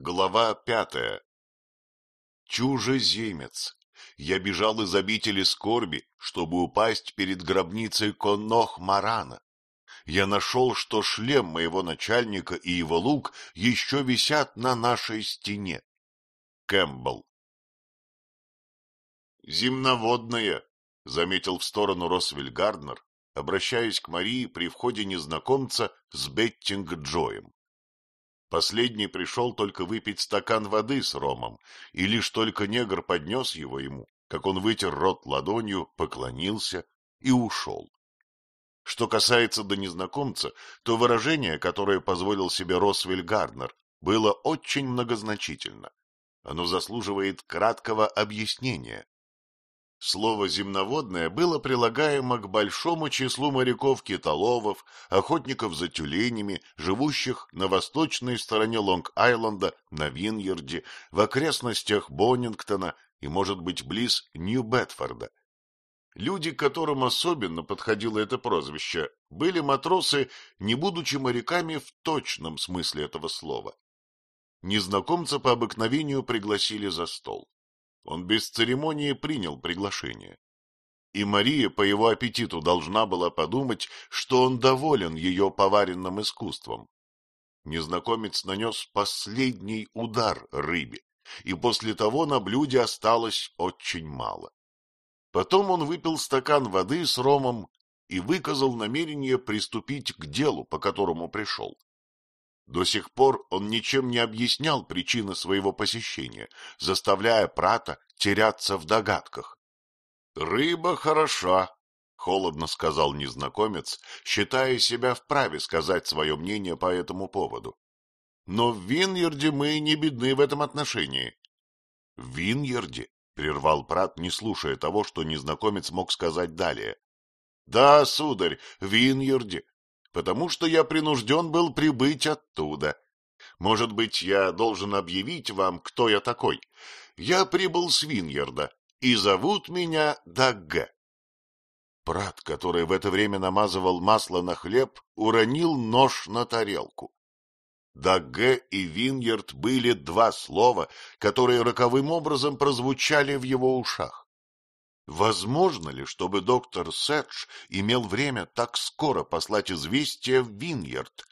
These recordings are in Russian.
Глава пятая Чужеземец! Я бежал из обители скорби, чтобы упасть перед гробницей Коннох Марана. Я нашел, что шлем моего начальника и его лук еще висят на нашей стене. Кэмпбелл «Земноводная», — заметил в сторону Росвель Гарднер, обращаясь к Марии при входе незнакомца с Беттинг Джоем. Последний пришел только выпить стакан воды с ромом, и лишь только негр поднес его ему, как он вытер рот ладонью, поклонился и ушел. Что касается до незнакомца, то выражение, которое позволил себе Росвель Гарднер, было очень многозначительно. Оно заслуживает краткого объяснения. Слово «земноводное» было прилагаемо к большому числу моряков-китоловов, охотников за тюленями, живущих на восточной стороне Лонг-Айленда, на Виньерде, в окрестностях Боннингтона и, может быть, близ Нью-Бетфорда. Люди, которым особенно подходило это прозвище, были матросы, не будучи моряками в точном смысле этого слова. Незнакомца по обыкновению пригласили за стол. Он без церемонии принял приглашение. И Мария по его аппетиту должна была подумать, что он доволен ее поваренным искусством. Незнакомец нанес последний удар рыбе, и после того на блюде осталось очень мало. Потом он выпил стакан воды с ромом и выказал намерение приступить к делу, по которому пришел. До сих пор он ничем не объяснял причины своего посещения, заставляя Прата теряться в догадках. — Рыба хороша, — холодно сказал незнакомец, считая себя вправе сказать свое мнение по этому поводу. — Но в Виньерде мы не бедны в этом отношении. — В Виньерде? — прервал Прат, не слушая того, что незнакомец мог сказать далее. — Да, сударь, в Виньерде, потому что я принужден был прибыть оттуда. Может быть, я должен объявить вам, кто я такой. Я прибыл с Виньерда, и зовут меня Дагге. Прат, который в это время намазывал масло на хлеб, уронил нож на тарелку. Дагге и Виньерд были два слова, которые роковым образом прозвучали в его ушах. Возможно ли, чтобы доктор Сэдж имел время так скоро послать известие в Виньерд?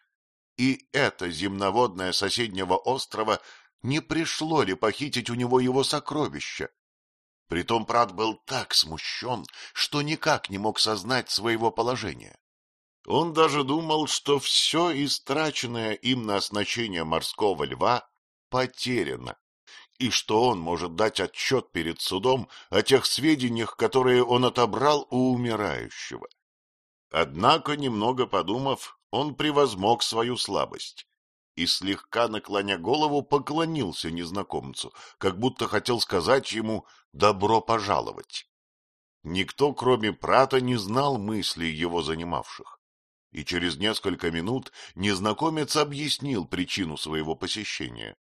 И это земноводное соседнего острова не пришло ли похитить у него его сокровища? Притом Прат был так смущен, что никак не мог сознать своего положения. Он даже думал, что все истраченное им на оснащение морского льва потеряно и что он может дать отчет перед судом о тех сведениях, которые он отобрал у умирающего. Однако, немного подумав, он превозмог свою слабость и, слегка наклоня голову, поклонился незнакомцу, как будто хотел сказать ему «добро пожаловать». Никто, кроме Прата, не знал мыслей его занимавших, и через несколько минут незнакомец объяснил причину своего посещения.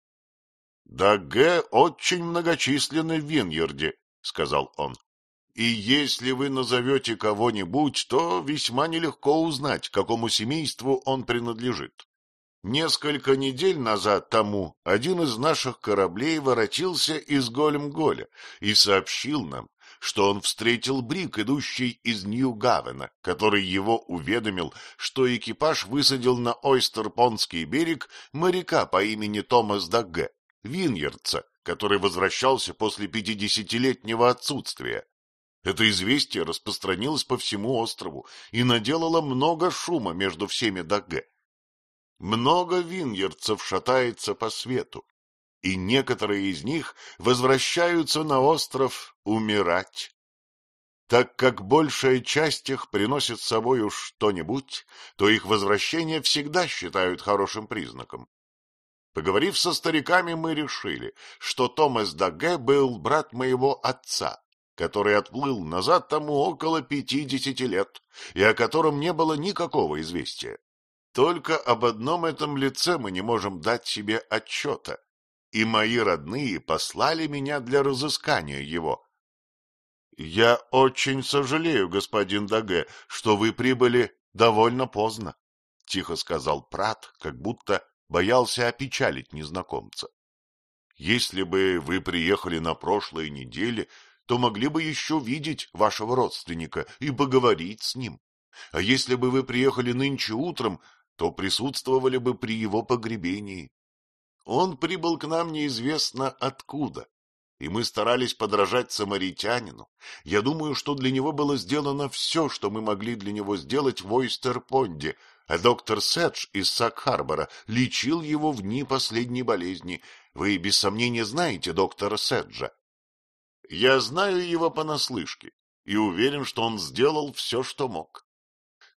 Да Г очень многочисленны в Виньерде, — сказал он. — И если вы назовете кого-нибудь, то весьма нелегко узнать, какому семейству он принадлежит. Несколько недель назад тому один из наших кораблей воротился из Голем-Голя и сообщил нам, что он встретил брик, идущий из Нью-Гавена, который его уведомил, что экипаж высадил на Ойстерпонский берег моряка по имени Томас Дагге. Виньерца, который возвращался после пятидесятилетнего отсутствия. Это известие распространилось по всему острову и наделало много шума между всеми Дагге. Много виньерцев шатается по свету, и некоторые из них возвращаются на остров умирать. Так как большая часть их приносит с собой уж что-нибудь, то их возвращение всегда считают хорошим признаком. Поговорив со стариками, мы решили, что Томас Даге был брат моего отца, который отплыл назад тому около пятидесяти лет, и о котором не было никакого известия. Только об одном этом лице мы не можем дать себе отчета, и мои родные послали меня для разыскания его. — Я очень сожалею, господин Даге, что вы прибыли довольно поздно, — тихо сказал Прат, как будто боялся опечалить незнакомца. Если бы вы приехали на прошлой неделе, то могли бы еще видеть вашего родственника и поговорить с ним. А если бы вы приехали нынче утром, то присутствовали бы при его погребении. Он прибыл к нам неизвестно откуда, и мы старались подражать самаритянину. Я думаю, что для него было сделано все, что мы могли для него сделать в Ойстерпонде, а доктор Седж из Сак-Харбора лечил его в дни последней болезни. Вы, без сомнения, знаете доктора Седжа. Я знаю его понаслышке и уверен, что он сделал все, что мог.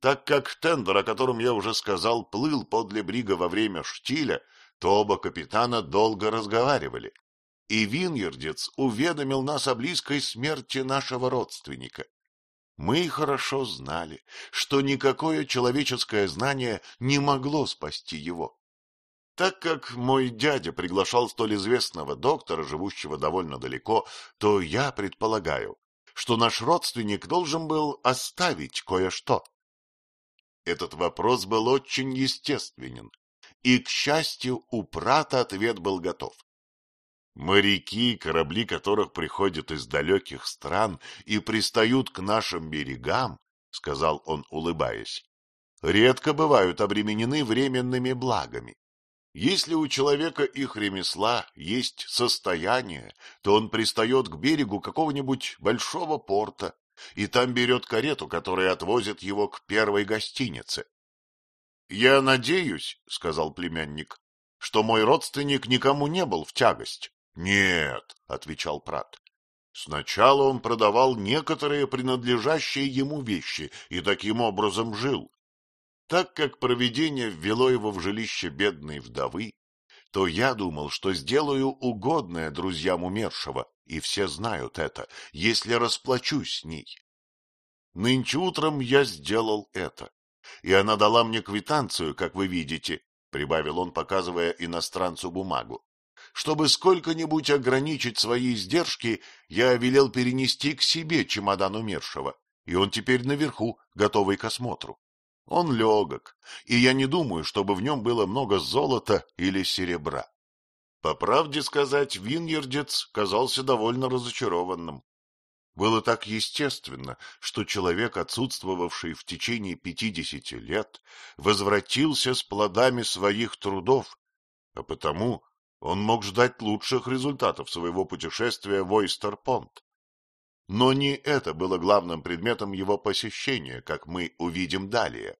Так как тендер, о котором я уже сказал, плыл подле брига во время штиля, то оба капитана долго разговаривали и Виньердец уведомил нас о близкой смерти нашего родственника. Мы хорошо знали, что никакое человеческое знание не могло спасти его. Так как мой дядя приглашал столь известного доктора, живущего довольно далеко, то я предполагаю, что наш родственник должен был оставить кое-что. Этот вопрос был очень естественен, и, к счастью, у Прата ответ был готов. Моряки, корабли которых приходят из далеких стран и пристают к нашим берегам, — сказал он, улыбаясь, — редко бывают обременены временными благами. Если у человека их ремесла есть состояние, то он пристает к берегу какого-нибудь большого порта и там берет карету, которая отвозит его к первой гостинице. — Я надеюсь, — сказал племянник, — что мой родственник никому не был в тягость. — Нет, — отвечал Прат. Сначала он продавал некоторые принадлежащие ему вещи и таким образом жил. Так как провидение ввело его в жилище бедной вдовы, то я думал, что сделаю угодное друзьям умершего, и все знают это, если расплачусь с ней. Нынче утром я сделал это, и она дала мне квитанцию, как вы видите, — прибавил он, показывая иностранцу бумагу. Чтобы сколько-нибудь ограничить свои издержки, я велел перенести к себе чемодан умершего, и он теперь наверху, готовый к осмотру. Он легок, и я не думаю, чтобы в нем было много золота или серебра. По правде сказать, Виньердец казался довольно разочарованным. Было так естественно, что человек, отсутствовавший в течение пятидесяти лет, возвратился с плодами своих трудов, а потому он мог ждать лучших результатов своего путешествия в Ойстерпонт. Но не это было главным предметом его посещения, как мы увидим далее.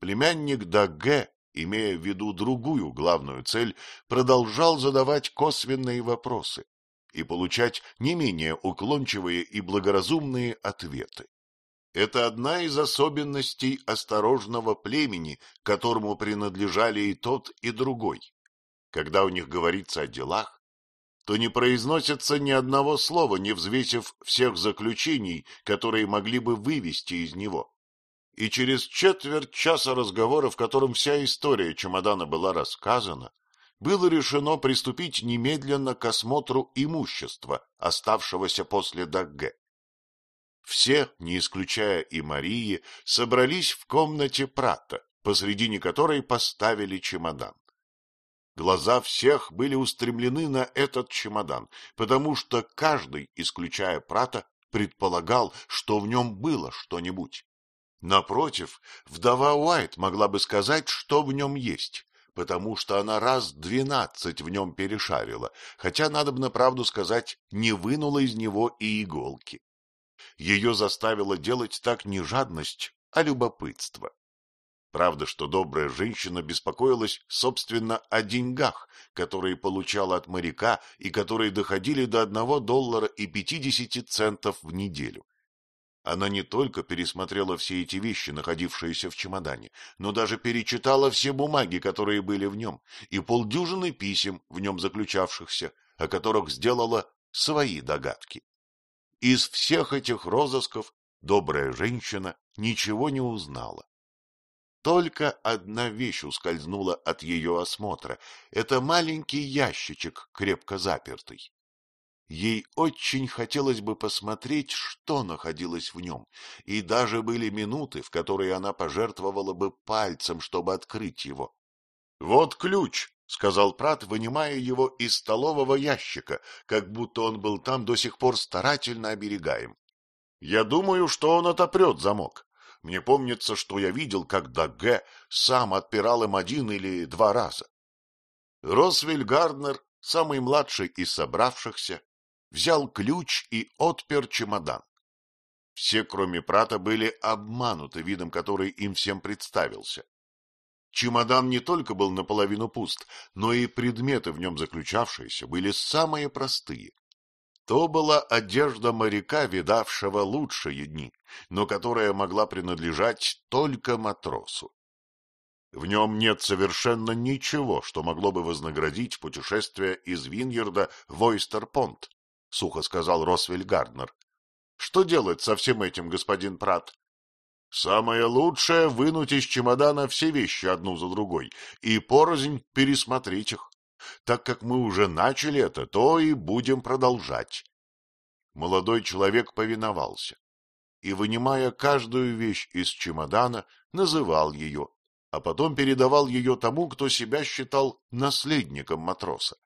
Племянник Дагге, имея в виду другую главную цель, продолжал задавать косвенные вопросы и получать не менее уклончивые и благоразумные ответы. Это одна из особенностей осторожного племени, которому принадлежали и тот, и другой когда у них говорится о делах, то не произносится ни одного слова, не взвесив всех заключений, которые могли бы вывести из него. И через четверть часа разговора, в котором вся история чемодана была рассказана, было решено приступить немедленно к осмотру имущества, оставшегося после Дагге. Все, не исключая и Марии, собрались в комнате Прата, посредине которой поставили чемодан. Глаза всех были устремлены на этот чемодан, потому что каждый, исключая Прата, предполагал, что в нем было что-нибудь. Напротив, вдова Уайт могла бы сказать, что в нем есть, потому что она раз двенадцать в нем перешарила, хотя, надо бы на правду сказать, не вынула из него и иголки. Ее заставило делать так не жадность, а любопытство. Правда, что добрая женщина беспокоилась, собственно, о деньгах, которые получала от моряка и которые доходили до одного доллара и пятидесяти центов в неделю. Она не только пересмотрела все эти вещи, находившиеся в чемодане, но даже перечитала все бумаги, которые были в нем, и полдюжины писем, в нем заключавшихся, о которых сделала свои догадки. Из всех этих розысков добрая женщина ничего не узнала. Только одна вещь ускользнула от ее осмотра — это маленький ящичек, крепко запертый. Ей очень хотелось бы посмотреть, что находилось в нем, и даже были минуты, в которые она пожертвовала бы пальцем, чтобы открыть его. — Вот ключ, сказал Прат, вынимая его из столового ящика, как будто он был там до сих пор старательно оберегаем. Я думаю, что он отопрет замок. Мне помнится, что я видел, как Дагге сам отпирал им один или два раза. Росвель Гарднер, самый младший из собравшихся, взял ключ и отпер чемодан. Все, кроме Прата, были обмануты видом, который им всем представился. Чемодан не только был наполовину пуст, но и предметы в нем заключавшиеся были самые простые. То была одежда моряка, видавшего лучшие дни, но которая могла принадлежать только матросу. В нем нет совершенно ничего, что могло бы вознаградить путешествие из Виньерда в Ойстерпонт, — сухо сказал Росвель Гарднер. — Что делать со всем этим, господин Прат? — Самое лучшее — вынуть из чемодана все вещи одну за другой и порознь пересмотреть их. Так как мы уже начали это, то и будем продолжать. Молодой человек повиновался и, вынимая каждую вещь из чемодана, называл ее, а потом передавал ее тому, кто себя считал наследником матроса.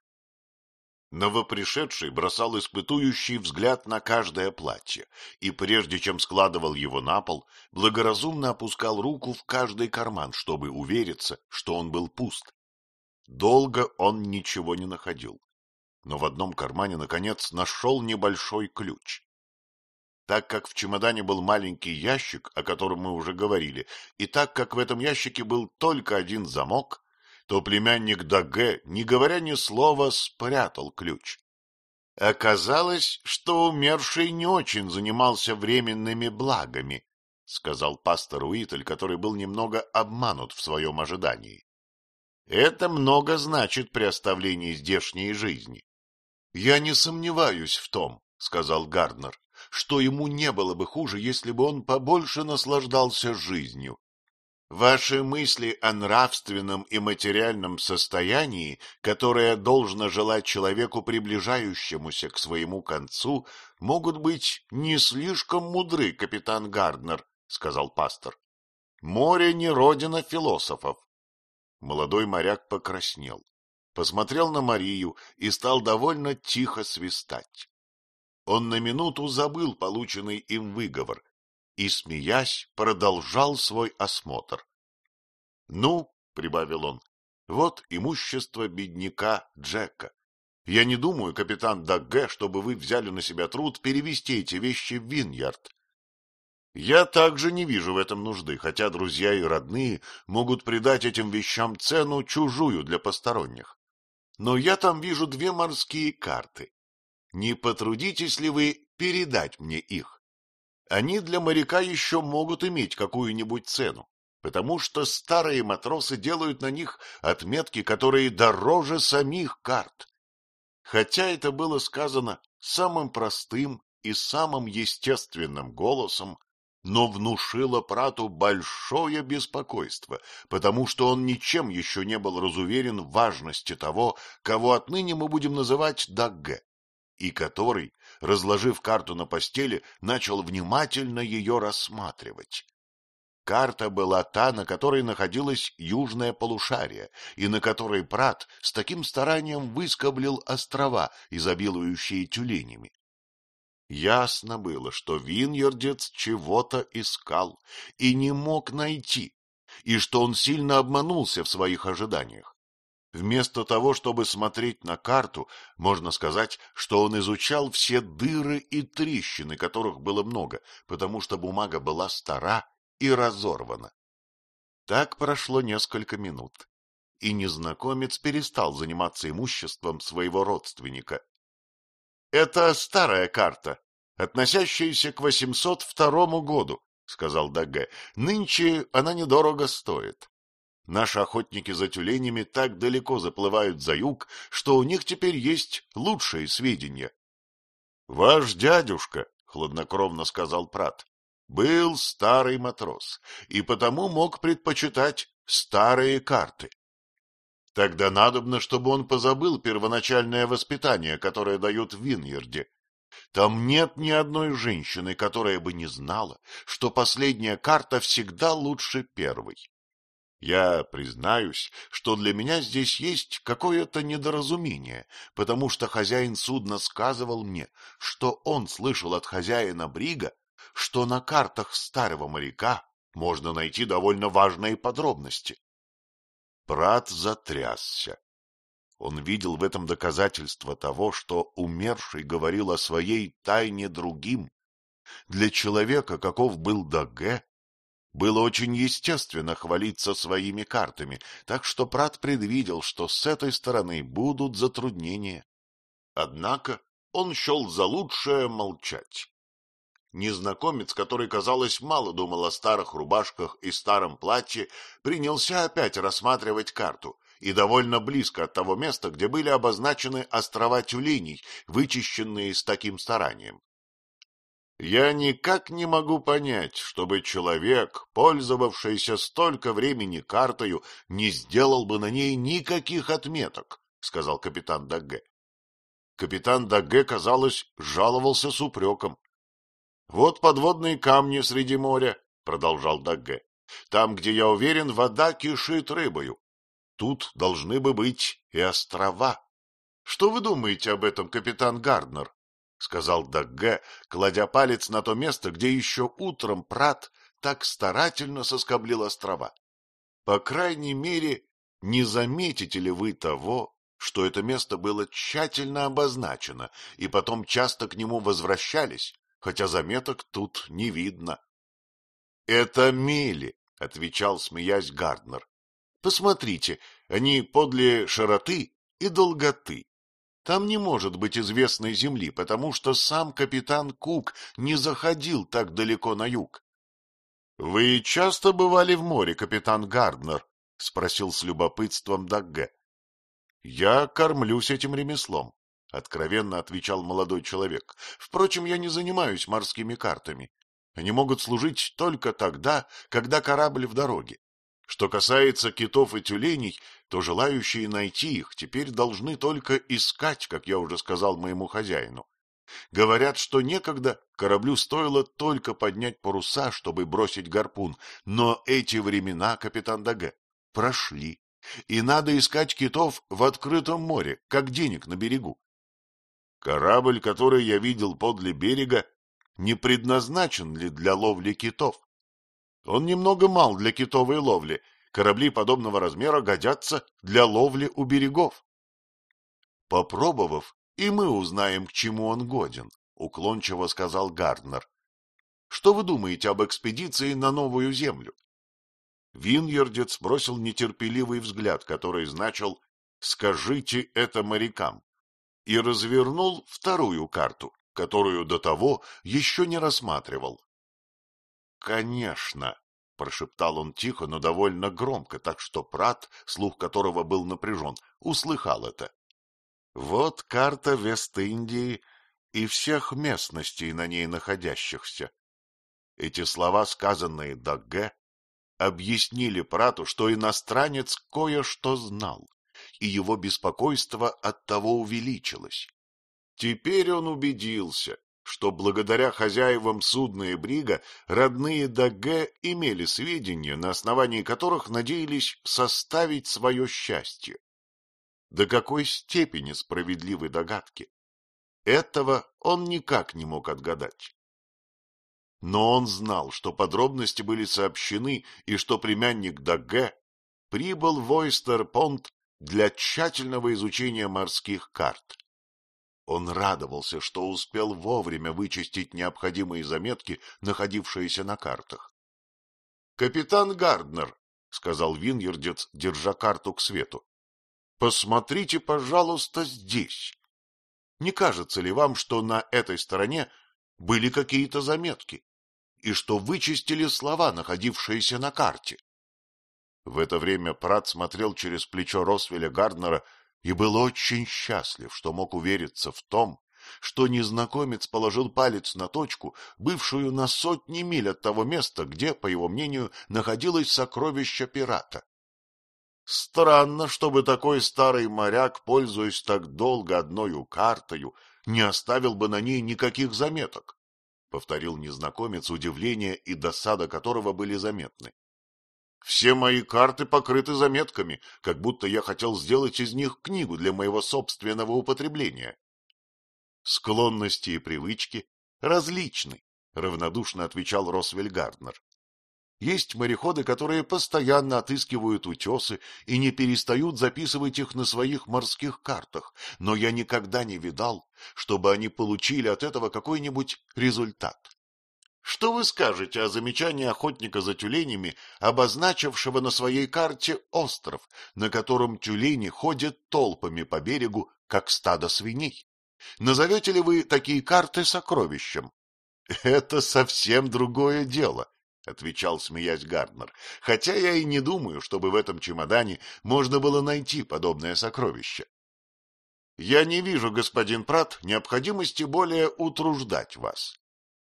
Новопришедший бросал испытующий взгляд на каждое платье и, прежде чем складывал его на пол, благоразумно опускал руку в каждый карман, чтобы увериться, что он был пуст. Долго он ничего не находил, но в одном кармане, наконец, нашел небольшой ключ. Так как в чемодане был маленький ящик, о котором мы уже говорили, и так как в этом ящике был только один замок, то племянник Даге, не говоря ни слова, спрятал ключ. Оказалось, что умерший не очень занимался временными благами, — сказал пастор Уитль, который был немного обманут в своем ожидании. Это много значит при оставлении здешней жизни. — Я не сомневаюсь в том, — сказал Гарднер, — что ему не было бы хуже, если бы он побольше наслаждался жизнью. Ваши мысли о нравственном и материальном состоянии, которое должно желать человеку, приближающемуся к своему концу, могут быть не слишком мудры, капитан Гарднер, — сказал пастор. Море не родина философов. Молодой моряк покраснел, посмотрел на Марию и стал довольно тихо свистать. Он на минуту забыл полученный им выговор и, смеясь, продолжал свой осмотр. — Ну, — прибавил он, — вот имущество бедняка Джека. Я не думаю, капитан Дагге, чтобы вы взяли на себя труд перевести эти вещи в Виньярд. Я также не вижу в этом нужды, хотя друзья и родные могут придать этим вещам цену чужую для посторонних. Но я там вижу две морские карты. Не потрудитесь ли вы передать мне их? они для моряка еще могут иметь какую-нибудь цену, потому что старые матросы делают на них отметки, которые дороже самих карт. Хотя это было сказано самым простым и самым естественным голосом, но внушило Прату большое беспокойство, потому что он ничем еще не был разуверен в важности того, кого отныне мы будем называть Дагге и который, разложив карту на постели, начал внимательно ее рассматривать. Карта была та, на которой находилось южное полушарие, и на которой Прат с таким старанием выскоблил острова, изобилующие тюленями. Ясно было, что Виньердец чего-то искал и не мог найти, и что он сильно обманулся в своих ожиданиях. Вместо того, чтобы смотреть на карту, можно сказать, что он изучал все дыры и трещины, которых было много, потому что бумага была стара и разорвана. Так прошло несколько минут, и незнакомец перестал заниматься имуществом своего родственника. — Это старая карта, относящаяся к 802 году, — сказал Даге. — Нынче она недорого стоит. Наши охотники за тюленями так далеко заплывают за юг, что у них теперь есть лучшие сведения. — Ваш дядюшка, — хладнокровно сказал Прат, — был старый матрос и потому мог предпочитать старые карты. Тогда надобно, чтобы он позабыл первоначальное воспитание, которое дают в Виньерде. Там нет ни одной женщины, которая бы не знала, что последняя карта всегда лучше первой. Я признаюсь, что для меня здесь есть какое-то недоразумение, потому что хозяин судна сказывал мне, что он слышал от хозяина Брига, что на картах старого моряка можно найти довольно важные подробности. Брат затрясся. Он видел в этом доказательство того, что умерший говорил о своей тайне другим. Для человека, каков был Даге, было очень естественно хвалиться своими картами, так что Прат предвидел, что с этой стороны будут затруднения. Однако он счел за лучшее молчать. Незнакомец, который, казалось, мало думал о старых рубашках и старом платье, принялся опять рассматривать карту, и довольно близко от того места, где были обозначены острова тюленей, вычищенные с таким старанием. Я никак не могу понять, чтобы человек, пользовавшийся столько времени картою, не сделал бы на ней никаких отметок, — сказал капитан Дагге. Капитан Дагге, казалось, жаловался с упреком. — Вот подводные камни среди моря, — продолжал Дагге. — Там, где, я уверен, вода кишит рыбою. Тут должны бы быть и острова. Что вы думаете об этом, капитан Гарднер? — сказал Дагге, кладя палец на то место, где еще утром Прат так старательно соскоблил острова. — По крайней мере, не заметите ли вы того, что это место было тщательно обозначено, и потом часто к нему возвращались, хотя заметок тут не видно? — Это мели, — отвечал, смеясь Гарднер. — Посмотрите, они подле широты и долготы. Там не может быть известной земли, потому что сам капитан Кук не заходил так далеко на юг. — Вы часто бывали в море, капитан Гарднер? — спросил с любопытством Дагге. — Я кормлюсь этим ремеслом, — откровенно отвечал молодой человек. — Впрочем, я не занимаюсь морскими картами. Они могут служить только тогда, когда корабль в дороге. Что касается китов и тюленей, то желающие найти их теперь должны только искать, как я уже сказал моему хозяину. Говорят, что некогда кораблю стоило только поднять паруса, чтобы бросить гарпун, но эти времена, капитан Даге, прошли, и надо искать китов в открытом море, как денег на берегу. Корабль, который я видел подле берега, не предназначен ли для ловли китов? Он немного мал для китовой ловли. Корабли подобного размера годятся для ловли у берегов. Попробовав, и мы узнаем, к чему он годен, — уклончиво сказал Гарднер. Что вы думаете об экспедиции на новую землю? Виньердец бросил нетерпеливый взгляд, который значил «Скажите это морякам», и развернул вторую карту, которую до того еще не рассматривал. Конечно, — прошептал он тихо, но довольно громко, так что Прат, слух которого был напряжен, услыхал это. Вот карта Вест-Индии и всех местностей на ней находящихся. Эти слова, сказанные Дагге, объяснили Прату, что иностранец кое-что знал, и его беспокойство от того увеличилось. Теперь он убедился, что благодаря хозяевам судна и брига родные Даге имели сведения, на основании которых надеялись составить свое счастье. До какой степени справедливы догадки? Этого он никак не мог отгадать. Но он знал, что подробности были сообщены и что племянник Даге прибыл в Ойстер-Понт для тщательного изучения морских карт. Он радовался, что успел вовремя вычистить необходимые заметки, находившиеся на картах. — Капитан Гарднер, — сказал Виньердец, держа карту к свету, — посмотрите, пожалуйста, здесь. Не кажется ли вам, что на этой стороне были какие-то заметки, и что вычистили слова, находившиеся на карте? В это время Прат смотрел через плечо Росвеля Гарднера и был очень счастлив, что мог увериться в том, что незнакомец положил палец на точку, бывшую на сотни миль от того места, где, по его мнению, находилось сокровище пирата. Странно, чтобы такой старый моряк, пользуясь так долго одною картою, не оставил бы на ней никаких заметок, — повторил незнакомец, удивление и досада которого были заметны. Все мои карты покрыты заметками, как будто я хотел сделать из них книгу для моего собственного употребления. Склонности и привычки различны, равнодушно отвечал Росвель Гарднер. Есть мореходы, которые постоянно отыскивают утесы и не перестают записывать их на своих морских картах, но я никогда не видал, чтобы они получили от этого какой-нибудь результат. Что вы скажете о замечании охотника за тюленями, обозначившего на своей карте остров, на котором тюлени ходят толпами по берегу, как стадо свиней? Назовете ли вы такие карты сокровищем? — Это совсем другое дело, — отвечал, смеясь Гарднер, — хотя я и не думаю, чтобы в этом чемодане можно было найти подобное сокровище. Я не вижу, господин Прат, необходимости более утруждать вас.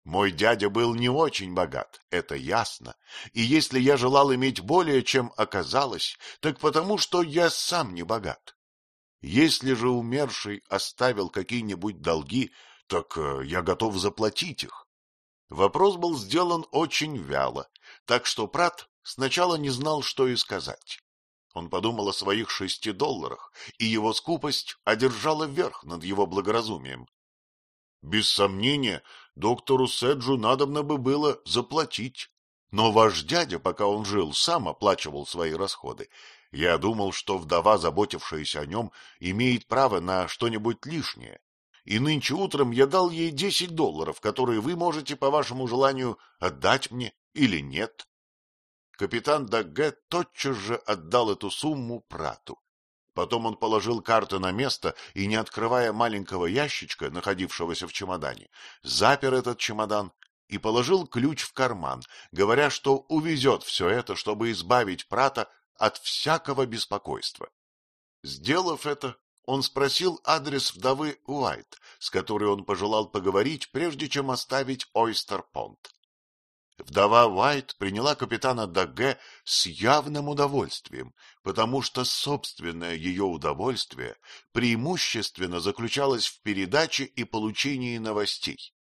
Мой дядя был не очень богат, это ясно, и если я желал иметь более, чем оказалось, так потому, что я сам не богат. Если же умерший оставил какие-нибудь долги, так э, я готов заплатить их. Вопрос был сделан очень вяло, так что Прат сначала не знал, что и сказать. Он подумал о своих шести долларах, и его скупость одержала верх над его благоразумием. Без сомнения, доктору Седжу надобно бы было заплатить. Но ваш дядя, пока он жил, сам оплачивал свои расходы. Я думал, что вдова, заботившаяся о нем, имеет право на что-нибудь лишнее. И нынче утром я дал ей десять долларов, которые вы можете, по вашему желанию, отдать мне или нет. Капитан Дагге тотчас же отдал эту сумму Прату. Потом он положил карты на место и, не открывая маленького ящичка, находившегося в чемодане, запер этот чемодан и положил ключ в карман, говоря, что увезет все это, чтобы избавить Прата от всякого беспокойства. Сделав это, он спросил адрес вдовы Уайт, с которой он пожелал поговорить, прежде чем оставить Ойстер-Понт. Вдова Уайт приняла капитана Дагге с явным удовольствием, потому что собственное ее удовольствие преимущественно заключалось в передаче и получении новостей.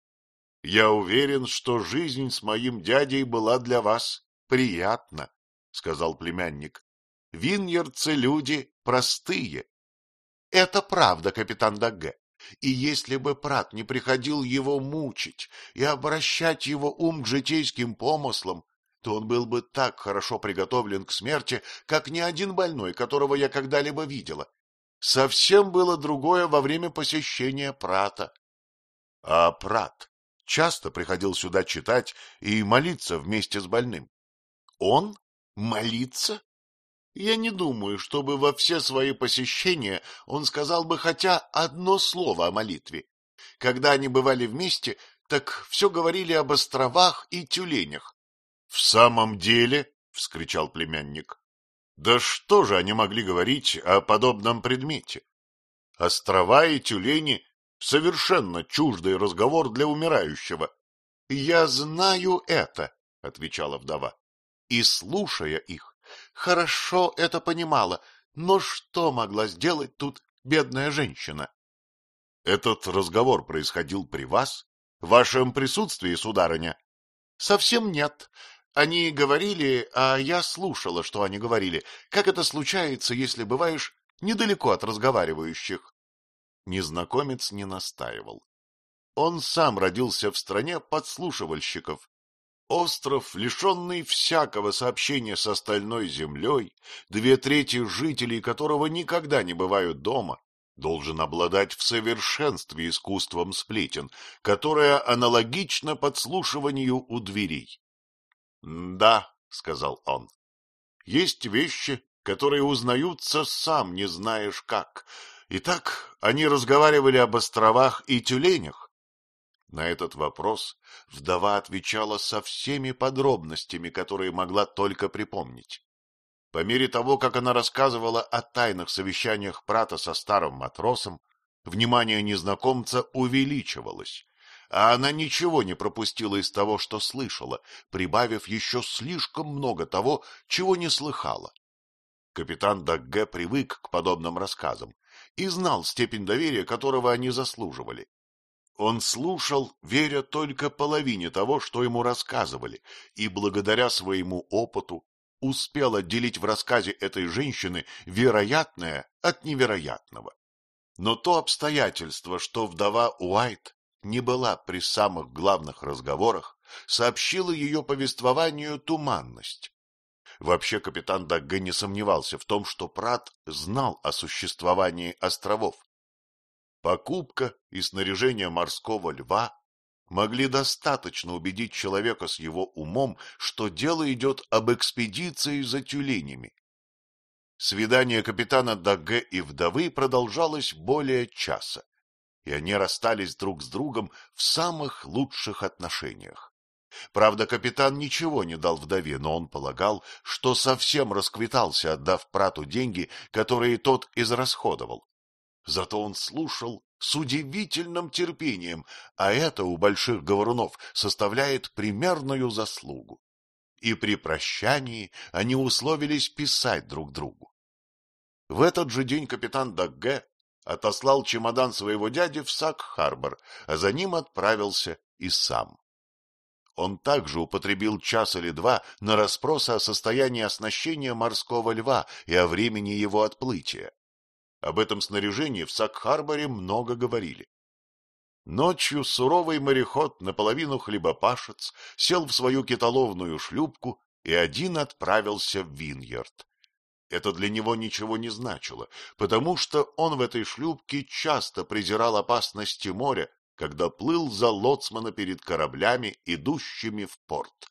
— Я уверен, что жизнь с моим дядей была для вас приятна, — сказал племянник. — Виньерцы люди простые. — Это правда, капитан Дагге. И если бы Прат не приходил его мучить и обращать его ум к житейским помыслам, то он был бы так хорошо приготовлен к смерти, как ни один больной, которого я когда-либо видела. Совсем было другое во время посещения Прата. А Прат часто приходил сюда читать и молиться вместе с больным. Он молиться? Я не думаю, чтобы во все свои посещения он сказал бы хотя одно слово о молитве. Когда они бывали вместе, так все говорили об островах и тюленях. — В самом деле? — вскричал племянник. — Да что же они могли говорить о подобном предмете? Острова и тюлени — совершенно чуждый разговор для умирающего. — Я знаю это, — отвечала вдова, — и, слушая их, хорошо это понимала, но что могла сделать тут бедная женщина? — Этот разговор происходил при вас? В вашем присутствии, сударыня? — Совсем нет. Они говорили, а я слушала, что они говорили. Как это случается, если бываешь недалеко от разговаривающих? Незнакомец не настаивал. Он сам родился в стране подслушивальщиков Остров, лишенный всякого сообщения с остальной землей, две трети жителей которого никогда не бывают дома, должен обладать в совершенстве искусством сплетен, которое аналогично подслушиванию у дверей. — Да, — сказал он, — есть вещи, которые узнаются сам не знаешь как. Итак, они разговаривали об островах и тюленях. На этот вопрос вдова отвечала со всеми подробностями, которые могла только припомнить. По мере того, как она рассказывала о тайных совещаниях Прата со старым матросом, внимание незнакомца увеличивалось, а она ничего не пропустила из того, что слышала, прибавив еще слишком много того, чего не слыхала. Капитан Дагге привык к подобным рассказам и знал степень доверия, которого они заслуживали. Он слушал, веря только половине того, что ему рассказывали, и благодаря своему опыту успел отделить в рассказе этой женщины вероятное от невероятного. Но то обстоятельство, что вдова Уайт не была при самых главных разговорах, сообщило ее повествованию туманность. Вообще капитан Дагге не сомневался в том, что Прат знал о существовании островов. Покупка и снаряжение морского льва могли достаточно убедить человека с его умом, что дело идет об экспедиции за тюленями. Свидание капитана Дагге и вдовы продолжалось более часа, и они расстались друг с другом в самых лучших отношениях. Правда, капитан ничего не дал вдове, но он полагал, что совсем расквитался, отдав прату деньги, которые тот израсходовал. Зато он слушал с удивительным терпением, а это у больших говорунов составляет примерную заслугу. И при прощании они условились писать друг другу. В этот же день капитан Дагге отослал чемодан своего дяди в Сак-Харбор, а за ним отправился и сам. Он также употребил час или два на расспросы о состоянии оснащения морского льва и о времени его отплытия. Об этом снаряжении в Сак-Харборе много говорили. Ночью суровый мореход, наполовину хлебопашец, сел в свою китоловную шлюпку и один отправился в Виньерд. Это для него ничего не значило, потому что он в этой шлюпке часто презирал опасности моря когда плыл за лоцмана перед кораблями, идущими в порт.